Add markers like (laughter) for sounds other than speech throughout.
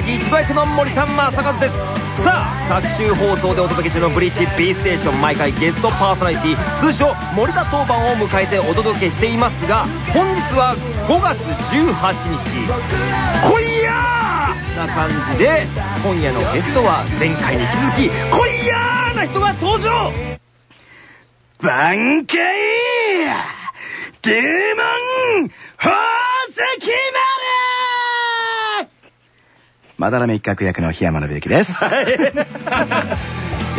崎一番役の森田正和です。さあ各週放送でお届け中のブリッジ B ステーション毎回ゲストパーソナリティ通称森田当番を迎えてお届けしていますが本日は5月18日。今夜！な感じで今夜のゲストは前回に続き今夜な人が登場！挽回デーモン！宝石丸まだらめ一角役の檜山信之です。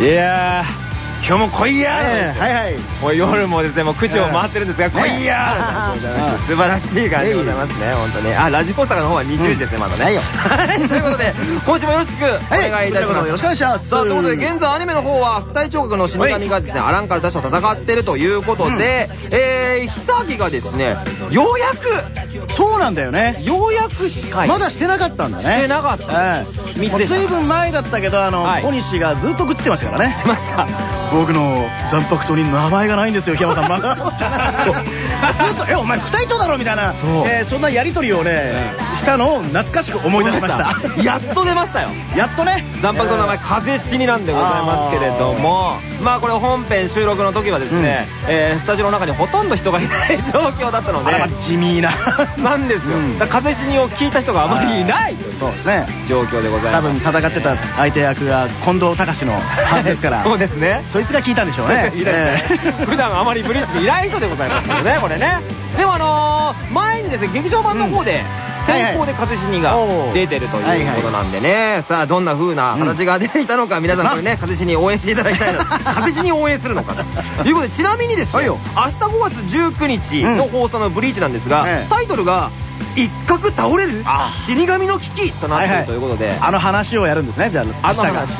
いやー今日も来いやええはいはい。もう夜もですね、もう口を回ってるんですが、ね来いやー (laughs) 素晴らしい感じでございますね、本当に。あ、ラジコスタの方は20時ですね、まだね。はい、ということで、今週もよろしくお願いいたします。よろしくお願いします。さあ、ということで、現在アニメの方は、二重聴覚の死神がですね、アランカル打者と戦ってるということで、えー、久木がですね、ようやく、そうなんだよね。ようやく司会。まだしてなかったんだね。してなかったええ。密でしたずいぶん前だったけど、あの、はい小西がずっと愚痴ってましたからね。してました。僕の残白党に名前がないんですよ、檜山さん。(laughs) まずっと、え、お前副隊長だろみたいな。そうえーそんなやりとりをね、したのを懐かしく思い出しました。(laughs) やっと出ましたよ。やっとね。残白の名前、風死になんでございますけれども、まあこれ本編収録の時はですね、えースタジオの中にほとんど人がいない状況だったので地味な。(laughs) なんですよ。風死にを聞いた人があまりいないそうですね。状況でござい多ます。分戦ってた相手役が近藤隆のはずですから。そうですね。そいつが聞いたんでしょうね。(laughs) 普段あまりブリッジにいない人でございますけどね、これね。(laughs) でもあのー前にですね、劇場版の方で、先行で風死にが出てるということなんでね、さあどんな風な形が出ていたのか、皆さんこれね、風死に応援していただきたいな。(laughs) 風死に応援するのかと。いうことで、ちなみにですね、明日5月19日の放送のブリーチなんですがええ、タイトルが、一角倒れるあ死神の危機となっているということで、あの話をやるんですね、じゃあ、あの話。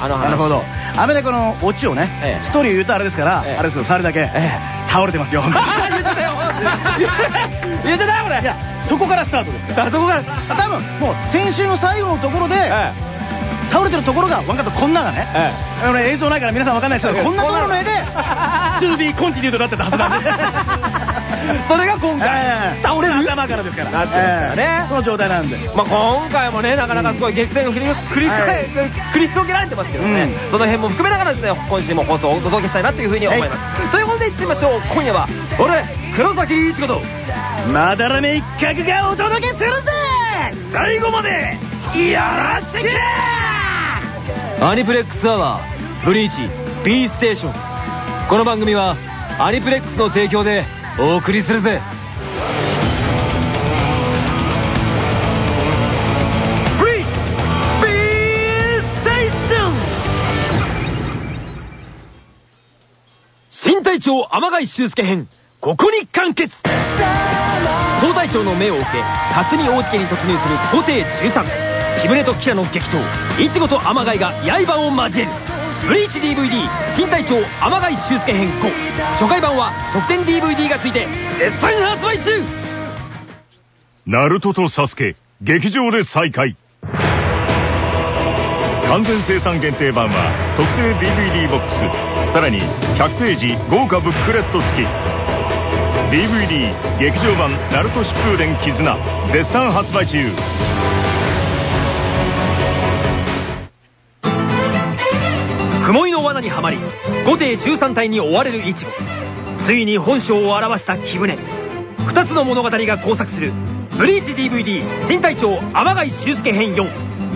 あの話。なるほど。アメリカのオチをねえ、え。ストーリー言うとあれですから、ええ。あれですけど、それだけえ、倒れてますよ。言っちゃったよ。(laughs) 言っちゃったよこれいや、そこからスタートですから。あそこから。多分、もう先週の最後のところで、え倒れてるところが、ワンカットこんながね、えあのね映像ないから皆さんわかんないですけど、こんなところの絵で、to be continued だってたはずなんで。(laughs) それが今回、ええ。倒れる頭からですから。なってますからね。ええ。その状態なんで。まあ今回もね、なかなかすごい激戦が繰り繰り広げられてますけどね、うん。その辺も含めながらですね、今週も放送をお届けしたいなというふうに思います。ということで行ってみましょう。今夜は、俺、黒崎一子と、まだらめ一角がお届けするぜ。最後まで、よろしくアニプレックスアワー、ブリーチ、B ステーション。この番組は、アニプレックスの提供でお送りするぜ。ブリーチ B ステーション新隊長天貝修介編、ここに完結総隊長の命を受け、霞大地家に突入する後帝13。木舟とキラの激闘、イチゴと天貝が刃を交える。ブリーチ DVD 新隊長天貝修介編5初回版は特典 DVD がついて絶賛発売中ナルトとサスケ、劇場で再会。完全生産限定版は特製 DVD ボックス、さらに100ページ豪華ブックレット付き。DVD 劇場版ナルト疾風伝絆、絶賛発売中。にはまり後帝13体に追われるイチゴついに本性を表した木舟2つの物語が交錯する。ブリーチ DVD 新隊長天貝修介編4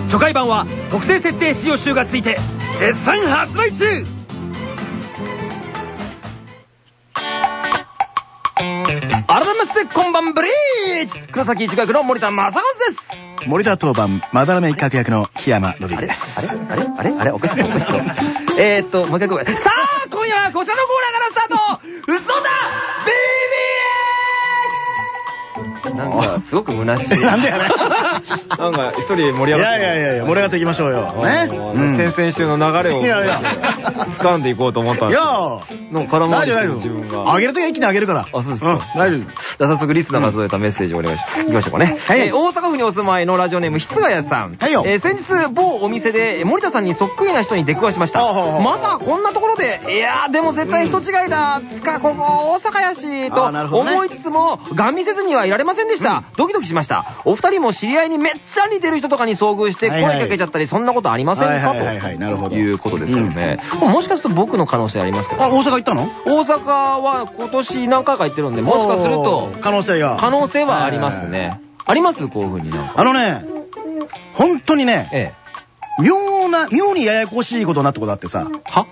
初回版は特製設定使用集がついて絶賛発売中。改めましてこんばんブリーチ。黒崎一学の森田正和です。森田当番、まだらめ一角役の檜山信之です。あれあれあれあれおかしそうおかしそう。えーっと、もう一回ごめん。さあ、今夜はこちらのコーナーからスタート嘘だ BBS! なんか、すごく虚しい。(laughs) なんでやねん (laughs) なんか一人盛りい上がってやいやいやいや、盛り上がっていきましょうよ。ね？うん先々週の流れを掴んでいこうと思ったんいですけど。やなんか空回りして自分が。夫。あげるときは一気にあげるから。あそうですかん大丈夫。じゃあ早速リスナーが届いたメッセージをお願いします。行きましょうかね。大阪府にお住まいのラジオネーム、ひつがやさん。はいよえー先日、某お店でえー森田さんにそっくりな人に出くわしました。まさかこんなところで、いやーでも絶対人違いだ。つか、ここ大阪やし、と思いつつも、ガン見せずにはいられませんでした。ドキドキしました。お二人も知り合いにめっちゃ似てる人とかに遭遇して声かけちゃったり、そんなことありませんか？とどいうことですよね。もしかすると僕の可能性ありますけど。あ、大阪行ったの？大阪は今年何回か行ってるんで、もしかすると。可能性が。可能性はありますね。あります？こういう風になんか。あのね、本当にね、ええ。妙な、妙にややこしいことになったことあってさ、は？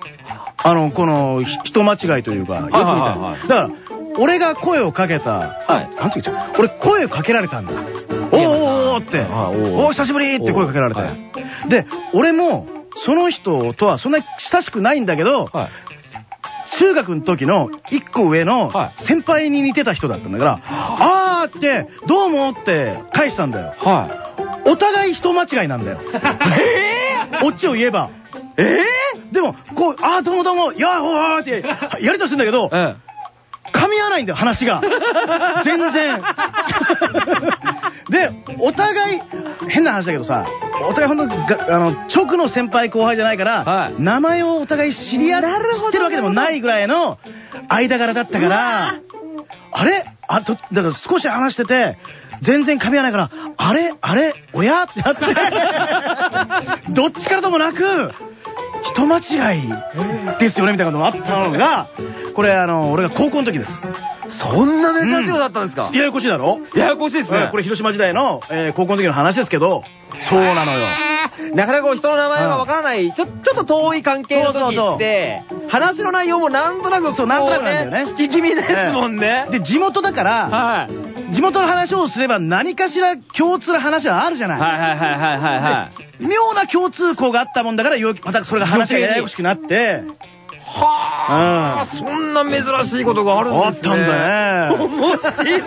あの、この、ひ人間違いというか、よく見ただから、俺が声をかけた、はい。なんて言っちゃう俺声かけられたんだ。って、はいお久しぶりって声かけられては。で、俺も、その人とはそんなに親しくないんだけど、はい。中学の時の一個上のはい先輩に似てた人だったんだから、あーって、どうもって返したんだよ。はお互い人間違いなんだよ。えー、オチを言えば。えー、でも、こう、あーどうもどうも、いやーおーって、やりとするんだけど噛み合わないんだよ、話が。全然。で、お互い、変な話だけどさ、お互いほんとが、あの、直の先輩後輩じゃないから、はい。名前をお互い知り合って、知ってるわけでもないぐらいの間柄だったから、あれ？あと、だから少し話してて、全然噛み合わないから、あれ？あれ？親？ってなって、(laughs) どっちからともなく、人間違いですよねみたいなことがあったのが、これあの、俺が高校の時です。え。そんな珍しいことだったんですか？ややこしいだろ？ややこしいですね。これ広島時代の、えー高校の時の話ですけど、そうなのよ。なかなかこう人の名前がわからない、ちょ、ちょっと遠い関係の時って、話の内容もなんとなく、そうなんとなくなんだよね聞き気味ですもんね。で、地元だから、はい。地元の話をすれば何かしら共通の話はあるじゃない。はいはいはいはいはいはい。妙な共通項があったもんだから、よまたそれが話がややこしくなって、はあ、うんそんな珍しいことがあるんですね。あったんだね (laughs) 面白い。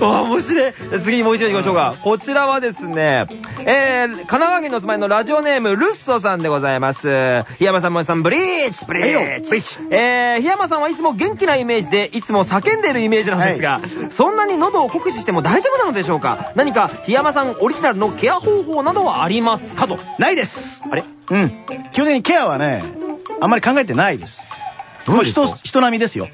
あ (laughs) 面白い。次にもう一度行きましょうか。こちらはですね、えー、神奈川県のお住まいのラジオネーム、ルッソさんでございます。檜山さん、森さん、ブリーチブリーチブリーチえー、檜山さんはいつも元気なイメージで、いつも叫んでいるイメージなんですが、そんなに喉を酷使しても大丈夫なのでしょうか？何か、檜山さんオリジナルのケア方法などはありますかと。ないです。あれ？うん。基本的にケアはね、あんまり考えてないです。もう人、人並みですよ。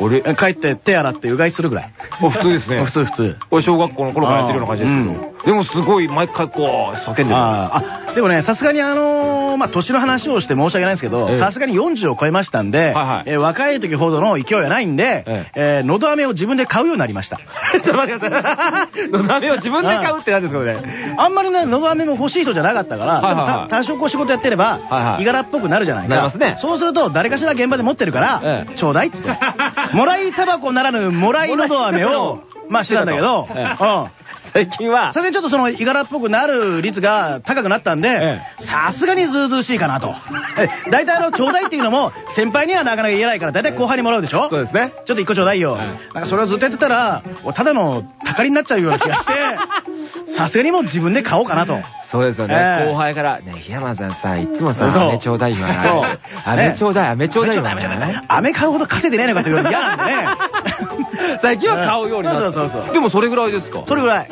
俺、帰って手洗ってうがいするぐらい。普通ですね。普通普通。これ小学校の頃からやってるような感じですけど。でもすごい毎回こう、叫んでる。あーあ、でもね、さすがにあのーまあ、年の話をして申し訳ないんですけどええ、さすがに40を超えましたんで、はいはいえー若い時ほどの勢いはないんで、ええー、のど飴を自分で買うようになりました。(laughs) ちょっと待ってください。のど飴を自分で買うって何ですかね。あんまりね、のど飴も欲しい人じゃなかったから、はいはいはいでもた多少こう仕事やってれば、はいはいいがらっぽくなるじゃないか。なりますねそうすると、誰かしら現場で持ってるから、ええちょうだいっつって。(laughs) もらいタバコならぬ、もらいのど飴を、まあしてたんだけど、ええうん。最近はそ、れでちょっとその、いがらっぽくなる率が高くなったんでえ、さすがにずうずうしいかなと。え (laughs) 大体あの、ちょうだいっていうのも、先輩にはなかなか言えないから、大体後輩にもらうでしょ？そうですね。ちょっと一個ちょうだいよ。はいなんかそれをずっとやってたら、ただのたかりになっちゃうような気がして、(laughs) さすがにもう自分で買おうかなと。そうですよね。ええ後輩から、ね、檜山さんさ、いつもさ、飴ちょうだいよな。そう飴ちょうだい、飴ちょうだいよな。飴買うほど稼いでないのかと言われて嫌なんでね。(laughs) 最近は買うようになった。そうそうそうでもそれぐらいですか？それぐらい。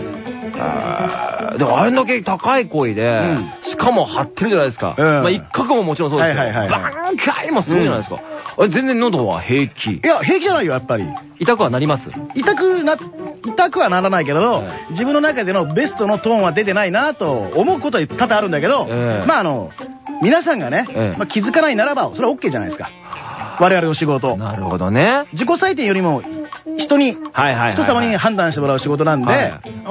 でもあれだけ高い声で、んしかも張ってるじゃないですか。うんまあ一角ももちろんそうですけど、バンカイもすごいじゃないですか。あれ全然喉は平気い。や、平気じゃないよ、やっぱり。痛くはなります？痛くな、痛くはならないけれど、はい自分の中でのベストのトーンは出てないなと思うことは多々あるんだけど、ええまああの、皆さんがね、ええまあ、気づかないならば、それは OK じゃないですか。我々の仕事。なるほどね。自己採点よりも、人に。人様に判断してもらう仕事なんで、は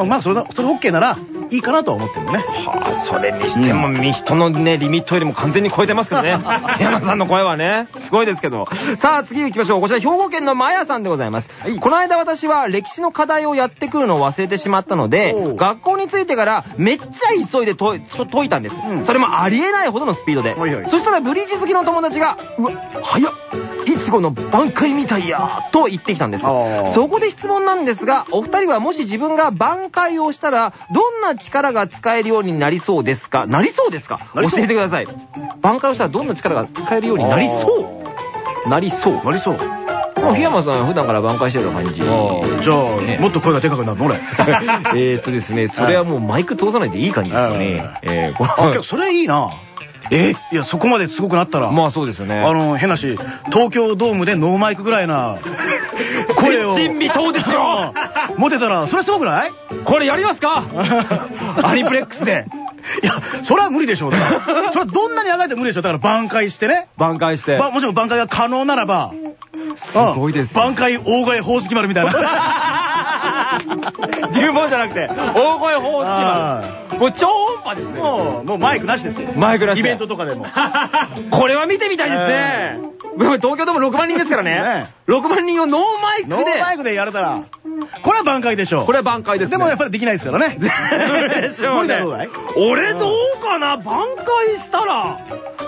いまあそれが、それ OK ならいいかなとは思ってるのね。はあ、それにしても、み人のね、リミットよりも完全に超えてますけどね。(laughs) 山さんの声はね、すごいですけど。さあ、次行きましょう。こちら、兵庫県のマヤさんでございます。はいこの間私は歴史の課題をやってくるのを忘れてしまったので学校に着いてからめっちゃ急いで解いと解いたんです。うんそれもありえないほどのスピードで。そしたらブリーチ好きの友達が、うわ、早っいちごの挽回みたいやと言ってきたんです。そこで質問なんですが、お二人はもし自分が挽回をしたら、どんな力が使えるようになりそうですか？なりそうですか？教えてください。挽回をしたらどんな力が使えるようになりそう？なりそう。なりそう。もう檜山さん普段から挽回してる感じ。じゃあ、ねもっと声がでかくなるの？俺。(laughs) えーっとですね、それはもうマイク通さないでいい感じですよね。えーこあ、それいいな。えいや、そこまですごくなったら。まあそうですよね。あの、変なし、東京ドームでノーマイクぐらいな (laughs) 声を。前人未到ですよ持てたら、それすごくない？これやりますか？(laughs) アニプレックスで。いや、それは無理でしょう。だからそれはどんなにあがいても無理でしょう。だから挽回してね。挽回して。ばもしも挽回が可能ならば。すごいです挽回大声宝石丸みたいな。(laughs) (laughs) 流門じゃなくて、大声法あ式もう超音波ですね。もう、もうマイクなしですよ。マイクなしでイベントとかでも。(laughs) これは見てみたいですね。東京ドーム6万人ですからねね。6万人をノーマイクノーマイで。クでやれたら、これは挽回でしょう。これは挽回ですね。でもやっぱりできないですからね。でしょうね俺どうかな？挽回したら、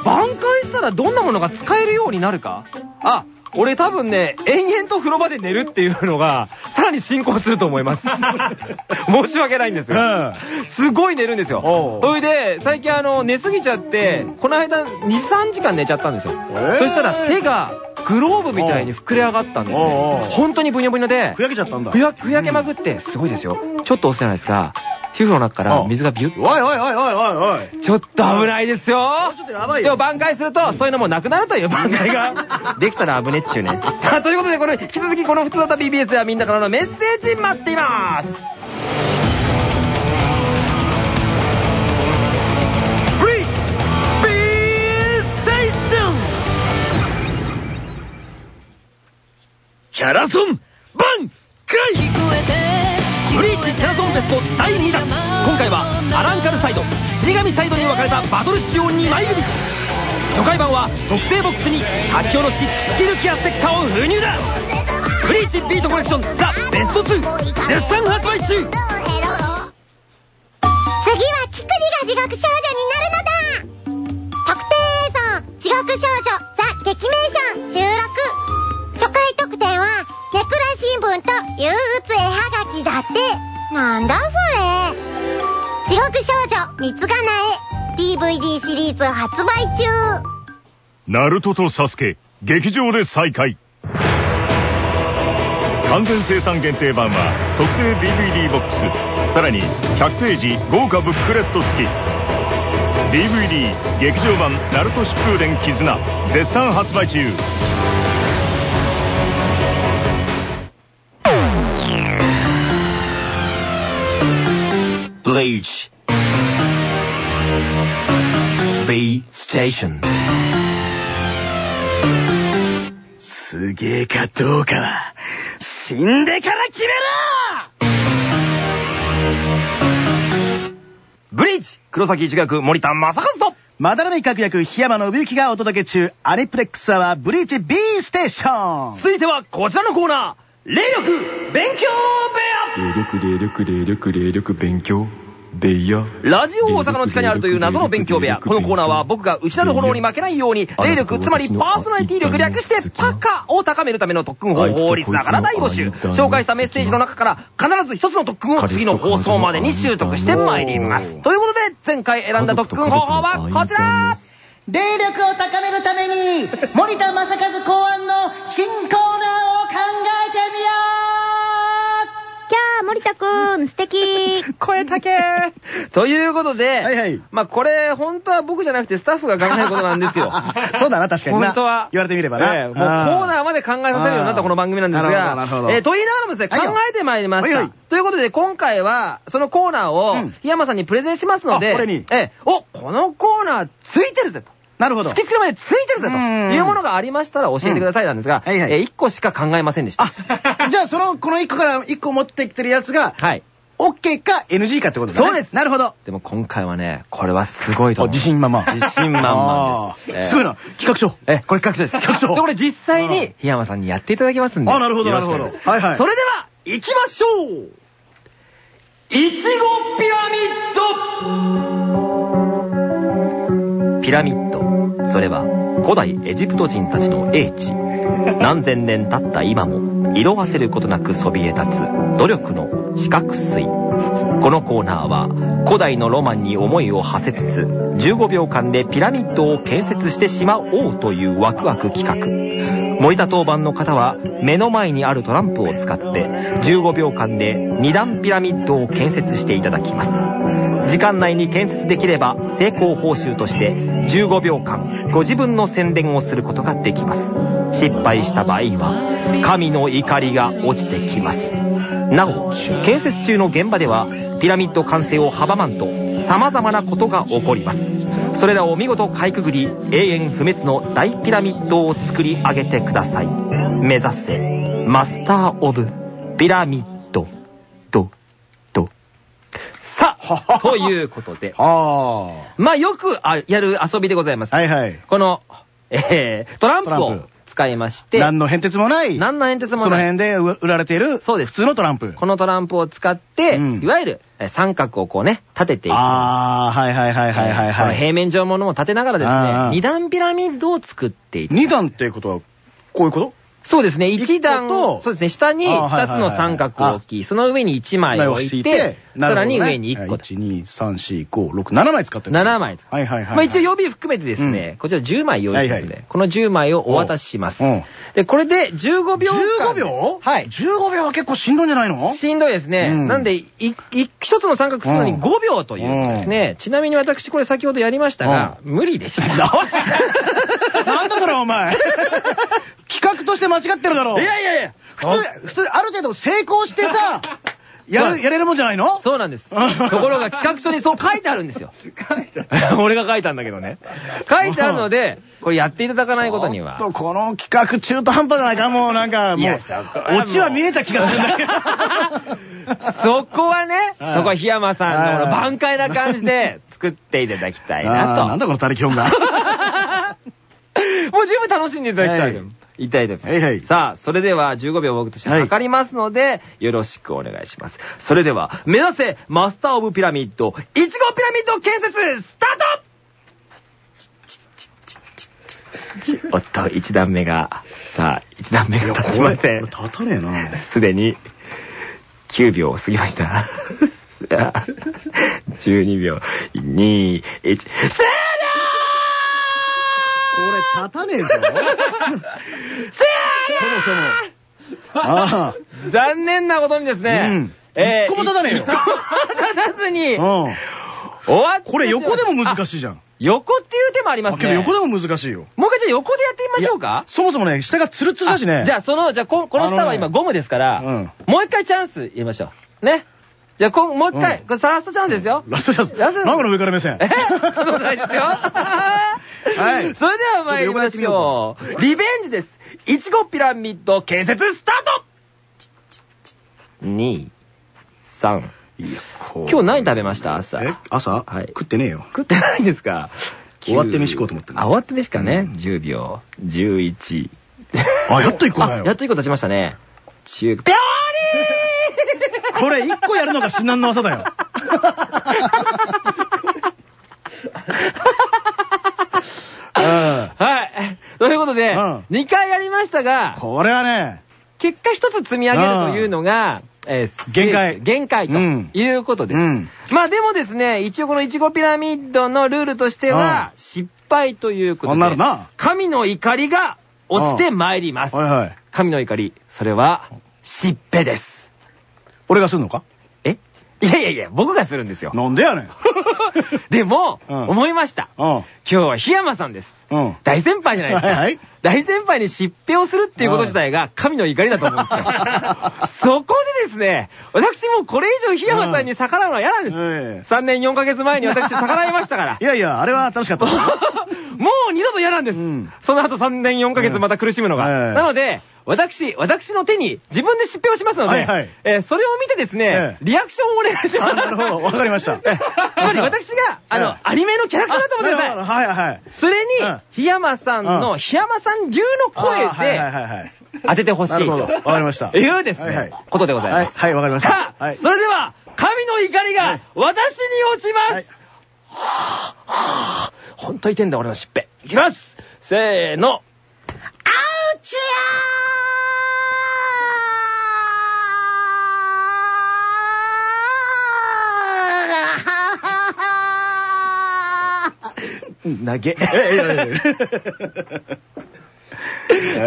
挽回したらどんなものが使えるようになるか？あ、俺多分ね、延々と風呂場で寝るっていうのが、さらに進行すると思います。(laughs) 申し訳ないんですが。すごい寝るんですよそれで、最近あの、寝すぎちゃって、この間2、3時間寝ちゃったんですよ。えーそしたら手がグローブみたいに膨れ上がったんですねう。本当にブニョブニョでふ、やけちゃったんだ。ふや、ふやけまくって、すごいですよ。ちょっと押すじゃないですか？皮膚の中から水がビュッおいおいおいおいおいおい。ちょっと危ないですよちょっとやばいよでも挽回すると、そういうのもなくなるという挽回が (laughs) できたら危ねっちゅうね。さあ、ということで、これ、引き続きこの普通だった BBS ではみんなからのメッセージ待っていますキャラソンバンクライブリーチキャラソンフェスト第2弾。今回はアランカルサイド死神サイドに分かれたバトル仕様2枚組。初回版は特製ボックスに発狂のし突き抜きやステッカーを封入だ。ブリーチビートコレクションザ・ベスト2絶賛発売中。次はキクリが地獄少女になるのだ。特定映像地獄少女ザ・劇名ション。収録はネクラ新聞と憂鬱絵はがきだって。なんだそれ。地獄少女三つがなえ DVD シリーズ発売中。ナルトとサスケ劇場で再会。完全生産限定版は特製 DVD ボックス。さらに100ページ豪華ブックレット付き。DVD 劇場版ナルト疾風伝絆絶賛発売中。ブリーチ B ステーションすげえかどうかは、死んでから決めろ!ブリーチ黒崎一学森田正和と。まだらめ各役、檜山信之がお届け中、アニプレックスアワーブリーチ B ステーション続いてはこちらのコーナー。霊力勉強霊力霊力霊力霊力勉強ベイヤ部屋ラジオ大阪の地下にあるという謎の勉強部屋。このコーナーは僕が内なる炎に負けないように、霊力、つまりパーソナリティ力略してパカを高めるための特訓方法をリスナーから大募集。紹介したメッセージの中から必ず一つの特訓を次の放送までに習得してまいります。ということで、前回選んだ特訓方法はこちら。霊力を高めるために、森田正和考案の新コーナーを考えてみよキャー森田くん素敵 (laughs) 声高えということで、はいはいまあこれ本当は僕じゃなくてスタッフが考えることなんですよ。(laughs) そうだな、確かにな。本当は。言われてみればな。ええもうコーナーまで考えさせるようになったこの番組なんですがなるほ、どえーと言いながらもですね、考えてまいりましたはいはい。ということで今回は、そのコーナーをうん、檜山さんにプレゼンしますので、えお、このコーナーついてるぜと。なるほど突き。つけるまでついてるぜとうんいうものがありましたら教えてくださいなんですが、うんはいはいえー1個しか考えませんでした。じゃあ、その、この1個から1個持ってきてるやつが、はい。OK か NG かってことだね。そうですなるほど。でも今回はね、これはすごいとあ思う。自信満々。自信満々です。すごいな。企画書。え、これ企画書です。企画書で、これ実際に、檜山さんにやっていただきますんで。あなるほどなるほどはいはいそれでは、行きましょういちごピラミッドピラミッド。それは古代エジプト人たちの英知。何千年経った今も色あせることなくそびえ立つ努力の四角錐。このコーナーは古代のロマンに思いを馳せつつ15秒間でピラミッドを建設してしまおうというワクワク企画。森田当番の方は目の前にあるトランプを使って15秒間で2段ピラミッドを建設していただきます。時間内に建設できれば成功報酬として15秒間ご自分の宣伝をすることができます。失敗した場合は神の怒りが落ちてきます。なお建設中の現場ではピラミッド完成を阻まんと様々なことが起こります。それらを見事かいくぐり永遠不滅の大ピラミッドを作り上げてください。目指せマスター・オブ・ピラミッド。ドドさあということで。はまあよくあやる遊びでございます。あ。はいはい。この、えー、トランプを使いまして、何の変哲もない。何の変哲もそのない。辺で売売られている、そうです普通のトランプ。このトランプを使って、うんいわゆるえー三角をこうね、立てていく。ああ、はいはいはいはいはいこのはい。平面上ものを立てながらですね、二段ピラミッドを作っていく。二段ってことは、こういうこと？そうですね、一段そうですね、下に二つの三角を置き、その上に一枚を置いて、さらに上に一個と。1、2、3、4、5、6、7枚使ってる。7枚。はいはいはい。まあ一応予備含めてですね、こちら10枚用意しますので、この10枚をお渡ししますうん。で、これで15秒間。15秒？はい。15秒は結構しんどいんじゃないの？しんどいですね。うんなんで、一つの三角するのにうん5秒というですね。ちなみに私これ先ほどやりましたが、無理でした。(laughs) なんだそれお前。企画として間違ってるだろう。いやいやいや普通、普通、ある程度成功してさ、(laughs) やる、やれるもんじゃないの？そうなんです。ところが企画書にそう書いてあるんですよ。俺が書いたんだけどね。書いてあるので、これやっていただかないことにはちょ。っとこの企画中途半端じゃないかもうなんか、もうオチは見えた気がするんだけど。(laughs) そこはね、はいそこは檜山さんの挽回な感じで (laughs) 作っていただきたいあーななんだこの他力本願。と。もう十分楽しんでいただきたい。はいいただいてますはいはいさあ、それでは15秒僕として測りますので、よろしくお願いします。それでは、目指せマスターオブピラミッド、いちごピラミッド建設、スタートおっと、1段目が、さあ、1段目が立ちません。立たねえな。すでに9秒を過ぎました。(laughs) 12秒、2、1、終これ立たねえぞ。了そもそも。あ終残念なことにですね、うん一個も立たねえよ一個も立たずに、あ。終うん。わってこれ横でも難い。しいじゃん。横っていう手もありますね。あけど横でも難しいよ。もう一回じゃあ横でやってみましょうか。そもそもね、下がツルツルだしね。あじゃあその、じゃあここの下は今ゴムですから、うんもう一回チャンス言いましょう。ね。じゃあもう一回、うんこれラストチャンスですよ。ラストチャンス。ラストなんかの上から目線。え？そんないですよ。はいそれでは参りましょう。リベンジです。いちごピラミッド建設スタート !2、3。いや、こう今日何食べました？朝。え？朝？はい食ってねえよ。食ってないんですか？(laughs) 終わって飯食おうと思ってあ、終わって飯かね。10秒。11。あ、やっと一個だよ (laughs) あやっ。と一個経ちましたね。中、ぴょこれ一個やるのが至難の技だよ。(laughs) はい。ということで、うん2回やりましたが、これはね、結果一つ積み上げるというのが、えー限界限界とうんいうことです。うんまあでもですね、一応このいちごピラミッドのルールとしては、失敗ということあで、神の怒りが落ちてまいります。はいはい。神の怒り、それは、しっぺです。俺がするのか？え？いやいやいや、僕がするんですよ。なんでやねん。(laughs) でも、うん思いました。うん。今日は檜山さんです。うん。大先輩じゃないですか。大先輩に疾病をするっていうこと自体が神の怒りだと思うんですよ。(laughs) そこでですね、私もうこれ以上檜山さんに逆らうのは嫌なんです。え3年4ヶ月前に私逆らいましたからえ。(laughs) いやいや、あれは楽しかった。(laughs) もう二度と嫌なんです。うんその後3年4ヶ月また苦しむのが。ええなので、私、私の手に自分で疾病をしますので、はいはいえーそれを見てですね、ええリアクションをお願いします。あなるほどわかりましたええ (laughs) つまり私が、あの、ええアニメのキャラクターだと思ってください。あはいはいはい。それにうん、檜山さんの、うん檜山さん流の声あはいはいはい。当ててほしいと。なるほど。わかりました。いうですねはいはい、ことでございます。はいはいわかりましたさあ、はいそれでは、神の怒りが私に落ちます、はいほんと痛いんだ、俺のしっぺ。いきますせーの。アウチ (laughs) 投げ。えいやいやいや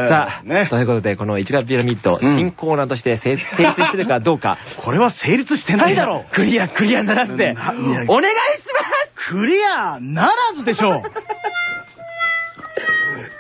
さあ、ねということで、この1月ピラミッド、うん新コーナーとして成成立してるかどうか、(laughs) これは成立してないだろう。クリア、クリアならずで、お願いしますクリアならずでしょう。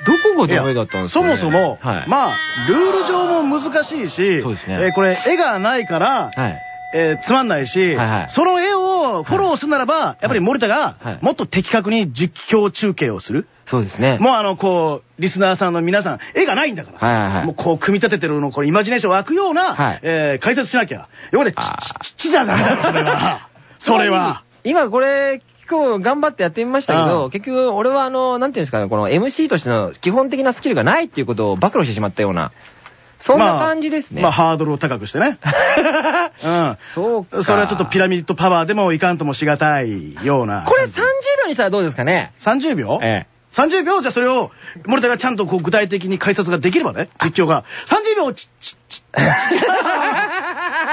どこがダメだったんですか、そもそも、はい。まあ、ルール上も難しいし、そうですねえーこれ絵がないから、はい。えーつまんないし、はいはいその絵をフォローするならば、やっぱり森田がはいもっと的確に実況中継をする。そうですね。もうあの、こう、リスナーさんの皆さん、絵がないんだから。はいはいはいもうこう、組み立ててるの、これイマジネーション湧くような、はいえー解説しなきゃ。よこで、ち、ち、ち、ちじゃダメだよ、それは。(laughs) それは。今これ、今日頑張ってやってみましたけうど、ん結局俺はあの、なんていうんですかね、この MC としての基本的なスキルがないっていうことを暴露してしまったような、そんな感じですね。まあ、ハードルを高くしてね。(laughs) うん。そうか。それはちょっとピラミッドパワーでもいかんともしがたいような。これ30秒にしたらどうですかね？30秒？ええ。30秒？じゃあそれを、森田がちゃんとこう具体的に解説ができればね、実況が。30秒ち、ち、ち、こ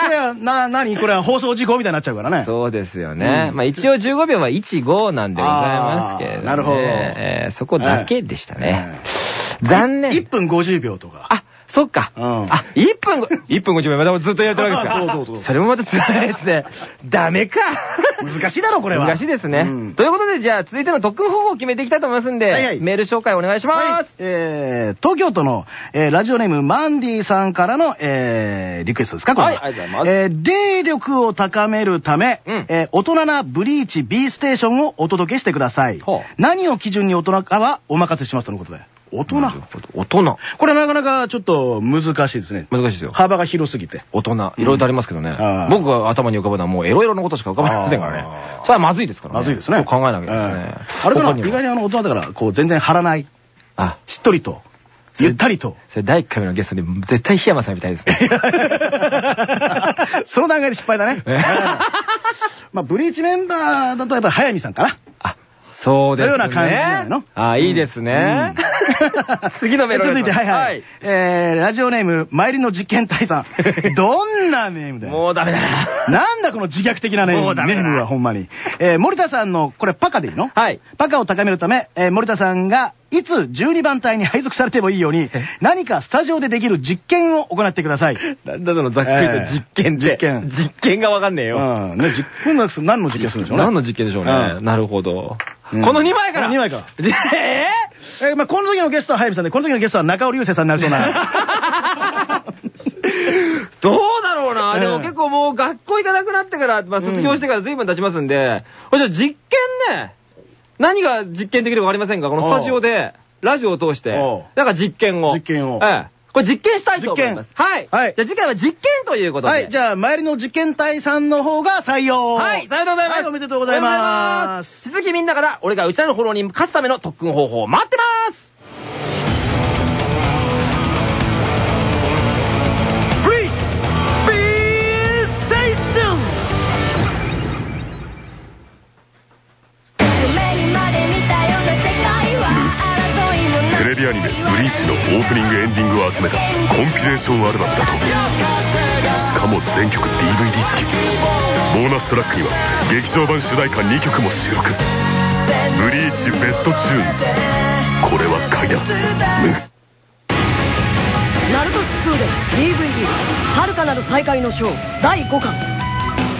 れは、な、なにこれは放送事故みたいになっちゃうからね。そうですよね。うんまあ一応15秒は1、5なんでございますけれど、ね。なるほどえーそこだけでしたね。え残念。1分50秒とか。あ、そっか。うんあ、1分ご、1分50秒またずっとやってるわけですか。(laughs) そうそうそうそれもまた辛いですね。ダメか。難しいだろ、これは。難しいですね。うんということで、じゃあ続いての特訓方法を決めていきたいと思いますんで、メール紹介お願いします。はいえー、東京都の、えーラジオネームマンディさんからの、えー、リクエストですかこれはいありがとうございますえー、霊力を高めるため、うんえー大人なブリーチ B ステーションをお届けしてください。何を基準に大人かはお任せしますとのことで。大人大人。これなかなかちょっと難しいですね。難しいですよ。幅が広すぎて。大人。いろいろとありますけどね。僕が頭に浮かぶのはもうエロエロのことしか浮かばりませんからねそれはまずいですからね。まずいですね。考えなきゃですねえ。ーあれかな他には意外にあの大人だから、こう全然張らない。あ、しっとりと。ゆったりと。それ第1回目のゲストに絶対檜山さんみたいですね。(laughs) その段階で失敗だね。え (laughs) まあ、ブリーチメンバーだとやっぱり早見さんかな。あ、そうですね。ような感じないの？あ、いいですね。次のメール続いて、はいはい。はいえー、ラジオネーム、参りの実験隊さん。(laughs) どんなネームだよ。もうダメだな。なんだこの自虐的なネーム。もうダメだなネームはほんまに。えー、森田さんの、これパカでいいの？はい。パカを高めるため、えー森田さんがいつ12番隊に配属されてもいいように、何かスタジオでできる実験を行ってください。(laughs) なんだそのざっくりしたええ実験。実験実験がわかんねえよ。うん。ね、実験が何の実験するんでしょうね。(laughs) 何の実験でしょうね。うんなるほど。うんこの2枚から？この二枚から (laughs) え？えーまあ、この時のゲストは早見さんで、この時のゲストは中尾隆星さんになりそうな。ーどうだろうな。ええでも結構もう学校行かなくなってから、まあ卒業してから随分経ちますんで、じゃあ実験ね、何が実験できるかわかりませんかこのスタジオで、ラジオを通してなんか実験を。実験をええ。これ実験したいと思います。はい。はいじゃあ次回は実験ということで。はい、じゃあ、参りの実験隊さんの方が採用。はい、さようでございます。はいおめでとうございますおめでとうございます引き続きみんなから、俺がうちらのフォローに勝つための特訓方法を待ってますテレビアニメ「ブリーチ」のオープニングエンディングを集めたコンピレーションアルバムだとしかも全曲 DVD 付き。ボーナストラックには劇場版主題歌2曲も収録。ブリーチベストチューンズ。これは買いだ。ナルト疾風伝 DVD「遥かなる再会の章」第5巻。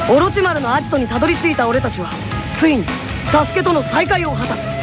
オロチマルのアジトにたどり着いた俺たちはついにサスケとの再会を果たす。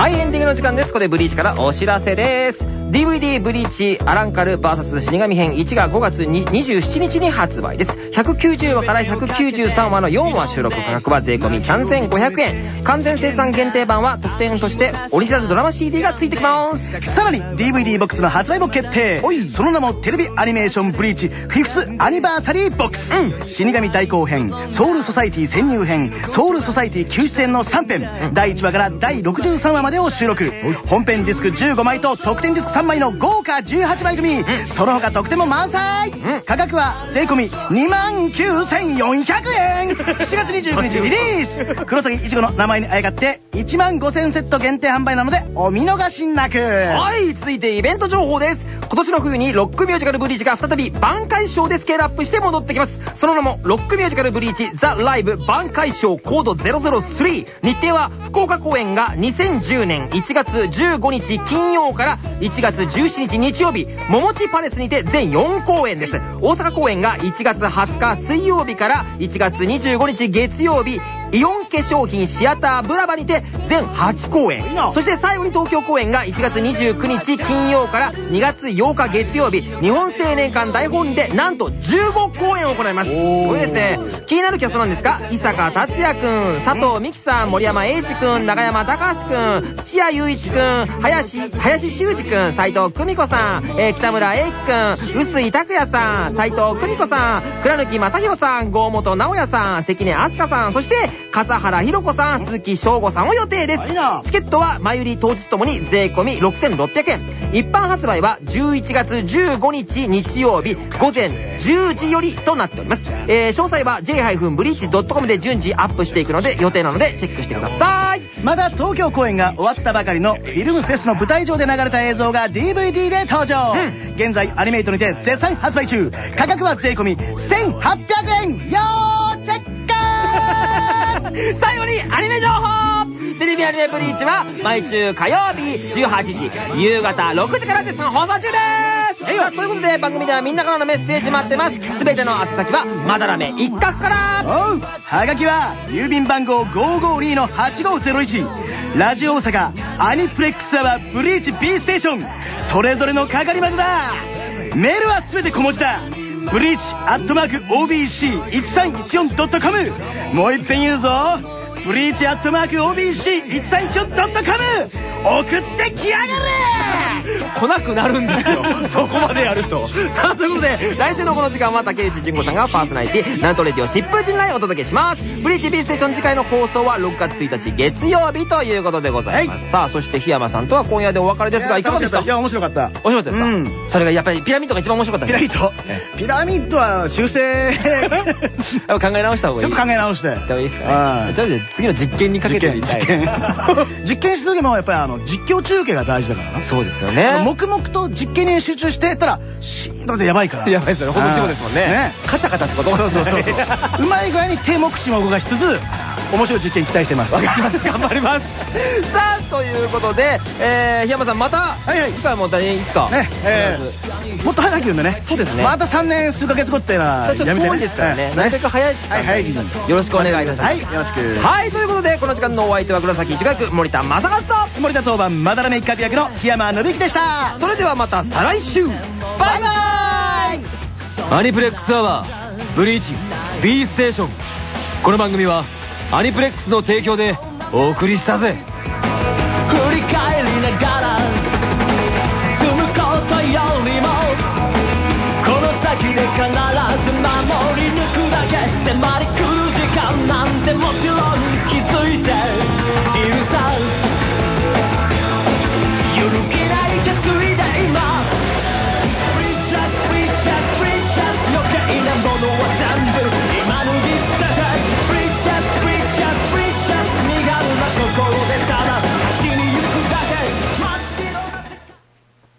はい、エンディングの時間です。ここでブリーチからお知らせです。DVD ブリーチアランカル VS 死神編1が5月に27日に発売です。190話から193話の4話収録価格は税込み3500円。完全生産限定版は特典としてオリジナルドラマ CD が付いてきます。さらに DVD ボックスの発売も決定。その名もテレビアニメーションブリーチフィフスアニバーサリーボックス、死神大後編ソウルソサイティ潜入編ソウルソサイティ救出編の3編、第1話から第63話までを収録、本編ディスク15枚と特典ディスク3枚の豪華18枚組、その他特典も満載、価格は税込み2万9400円。(laughs) 7月29日リリース。黒崎いちごの名前にあやかって1万5000セット限定販売なのでお見逃しなく。はい、続いてイベント情報です。今年の冬にロックミュージカルブリーチが再び挽回ショーでスケールアップして戻ってきます。その名もロックミュージカルブリーチザ・ライブ挽回ショーコード003。日程は福岡公演が2010年1月15日金曜から1月月17日日曜日、桃地パレスにて全4公演です。大阪公演が1月20日水曜日から1月25日月曜日、イオン化粧品シアターブラバにて全8公演。そして最後に東京公演が1月29日金曜から2月8日月曜日、日本青年館大本でなんと15公演を行います。すごいですね。気になるキャストなんですが、伊坂達也くん、佐藤美希さん、森山英二くん、長山隆くん、土屋雄一くん、林、林修二くん、斉藤久美子さん、えー北村英樹くん、臼井拓也さん、斉藤久美子さん、倉貫正宏さん、郷本直也さん、関根飛鳥さん、そして、笠原ひろ子さん、鈴木翔吾さんを予定です。チケットは前売り当日ともに税込み6600円。一般発売は11月15日日曜日午前10時よりとなっております。えー、詳細は j-breach.com で順次アップしていくので予定なのでチェックしてください。まだ東京公演が終わったばかりのフィルムフェスの舞台上で流れた映像が DVD で登場、現在アニメイトにて絶賛発売中価格は税込み1800円要チェック (laughs) 最後にアニメ情報。テレビアニメブリーチは毎週火曜日18時夕方6時から絶賛放送中です。さあということで番組ではみんなからのメッセージ待ってます。すべての宛先はまだらめ一角から。おうはがきは郵便番号552-8501ラジオ大阪アニプレックスアワーブリーチ B ステーション。それぞれの係までだ。メールは全て小文字だブリーチアットマーク OBC1314.com もう一遍言うぞ。ブリーチアットマーク OBC1314.com 送ってきやがれ！来なくなるんですよ。(laughs) そこまでやると。さあということで来週のこの時間は竹内純子さんがパーソナリティナントレディオ疾風陣内お届けします。ブリーチ B ステーション次回の放送は6月1日月曜日ということでございます、さあそして檜山さんとは今夜でお別れですがいかがでした？いや面白かった面白かったですか、うんそれがやっぱりピラミッドが一番面白かったピラミッドえピラミッドは修正。(laughs) 考え直した方がいい。ちょっと考え直して。やっいいですかはい。ねちょっと次の実験にかけてみたい。実験。実験。した時もやっぱりあの実況中継が大事だからな。そうですよね。黙々と実験に集中してたらシーンとでやばいから。やばいですよね。ほんと事故ですもんね。カチャカチャしかどうそうそうそうそう。(laughs) うまい具合に手目視も動かしつつ面白い実験期待してます。わかります。頑張ります。(laughs) さあということで、えー、檜山さんまた、はいはい。次回も大変いつか。ねえーもっと早く言うんでね。そうですね。また3年数ヶ月後っていうのはちょっと遠いですからね。なるべく早い時間はい早い時間よろしくお願いいたします。はいよろしく。はいということでこの時間のお相手は黒崎一学森田正和と。森田当番まだらめ一角役の檜山信之でした。それではまた再来週。バイバイ。アニプレックスアワーブリーチ B ステーション。この番組はアニプレックスの提供でお送りしたぜ。振り返りながら進むことよりもこの先で必ず守り抜くだけ。迫り来る時間なんてもちろん気づいて